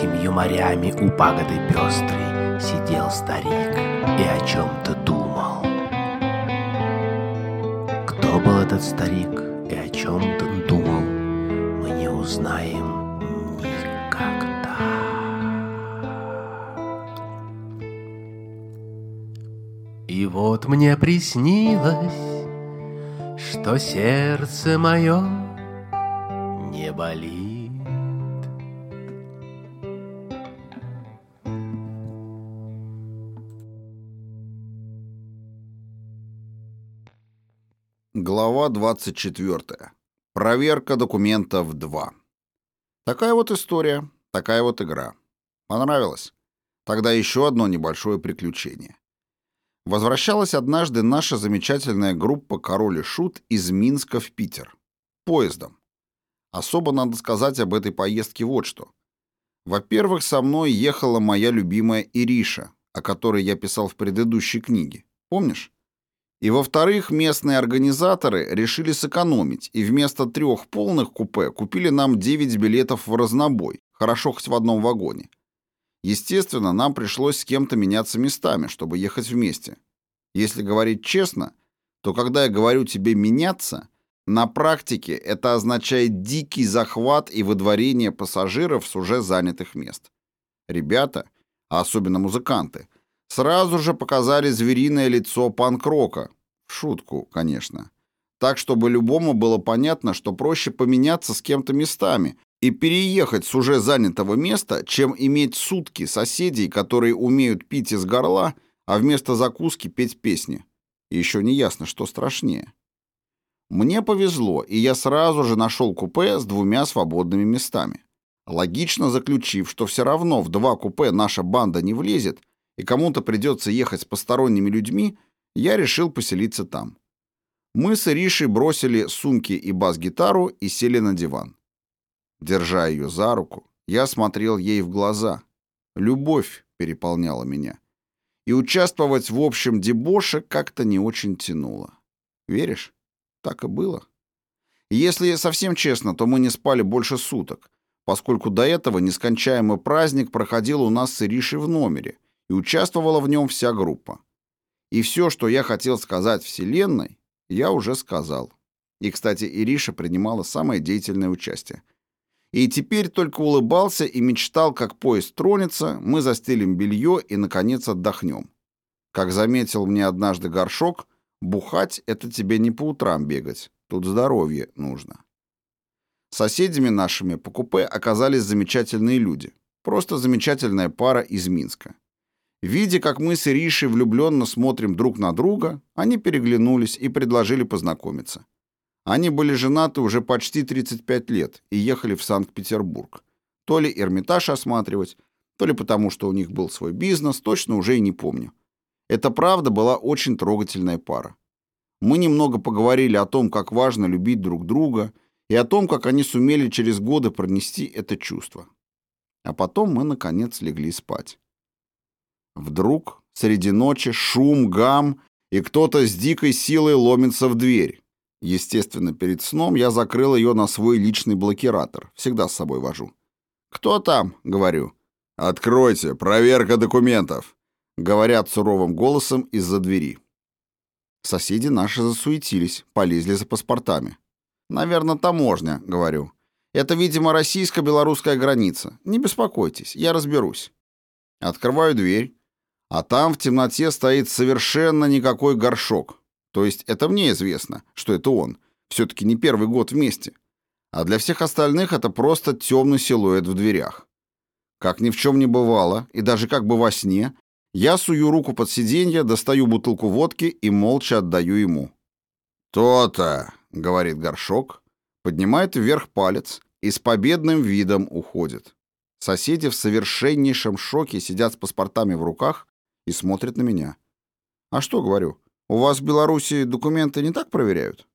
семью морями у пагоды пестрой Сидел старик и о чем-то думал. Кто был этот старик и о чем-то думал, Мы не узнаем никогда. И вот мне приснилось, что сердце мое не болит. Глава 24. Проверка документов 2. Такая вот история, такая вот игра. Понравилось? Тогда еще одно небольшое приключение. Возвращалась однажды наша замечательная группа «Король и Шут» из Минска в Питер. Поездом. Особо надо сказать об этой поездке вот что. Во-первых, со мной ехала моя любимая Ириша, о которой я писал в предыдущей книге. Помнишь? И во-вторых, местные организаторы решили сэкономить и вместо трех полных купе купили нам 9 билетов в разнобой, хорошо хоть в одном вагоне. Естественно, нам пришлось с кем-то меняться местами, чтобы ехать вместе. Если говорить честно, то когда я говорю тебе «меняться», на практике это означает дикий захват и выдворение пассажиров с уже занятых мест. Ребята, а особенно музыканты, Сразу же показали звериное лицо панк-рока. В шутку, конечно. Так, чтобы любому было понятно, что проще поменяться с кем-то местами и переехать с уже занятого места, чем иметь сутки соседей, которые умеют пить из горла, а вместо закуски петь песни. И еще не ясно, что страшнее. Мне повезло, и я сразу же нашел купе с двумя свободными местами. Логично заключив, что все равно в два купе наша банда не влезет, и кому-то придется ехать с посторонними людьми, я решил поселиться там. Мы с Иришей бросили сумки и бас-гитару и сели на диван. Держа ее за руку, я смотрел ей в глаза. Любовь переполняла меня. И участвовать в общем дебоше как-то не очень тянуло. Веришь? Так и было. Если совсем честно, то мы не спали больше суток, поскольку до этого нескончаемый праздник проходил у нас с Иришей в номере — и участвовала в нем вся группа. И все, что я хотел сказать Вселенной, я уже сказал. И, кстати, Ириша принимала самое деятельное участие. И теперь только улыбался и мечтал, как поезд тронется, мы застелим белье и, наконец, отдохнем. Как заметил мне однажды горшок, бухать — это тебе не по утрам бегать, тут здоровье нужно. Соседями нашими по купе оказались замечательные люди. Просто замечательная пара из Минска. Видя, как мы с Иришей влюбленно смотрим друг на друга, они переглянулись и предложили познакомиться. Они были женаты уже почти 35 лет и ехали в Санкт-Петербург. То ли Эрмитаж осматривать, то ли потому, что у них был свой бизнес, точно уже и не помню. Это правда была очень трогательная пара. Мы немного поговорили о том, как важно любить друг друга, и о том, как они сумели через годы пронести это чувство. А потом мы, наконец, легли спать. Вдруг среди ночи шум, гам, и кто-то с дикой силой ломится в дверь. Естественно, перед сном я закрыл ее на свой личный блокиратор. Всегда с собой вожу. «Кто там?» — говорю. «Откройте, проверка документов!» — говорят суровым голосом из-за двери. Соседи наши засуетились, полезли за паспортами. «Наверное, таможня», — говорю. «Это, видимо, российско-белорусская граница. Не беспокойтесь, я разберусь». Открываю дверь, а там в темноте стоит совершенно никакой горшок. То есть это мне известно, что это он. Все-таки не первый год вместе. А для всех остальных это просто темный силуэт в дверях. Как ни в чем не бывало, и даже как бы во сне, я сую руку под сиденье, достаю бутылку водки и молча отдаю ему. «То-то», — говорит горшок, поднимает вверх палец и с победным видом уходит. Соседи в совершеннейшем шоке сидят с паспортами в руках и смотрит на меня. «А что, — говорю, — у вас в Беларуси документы не так проверяют?»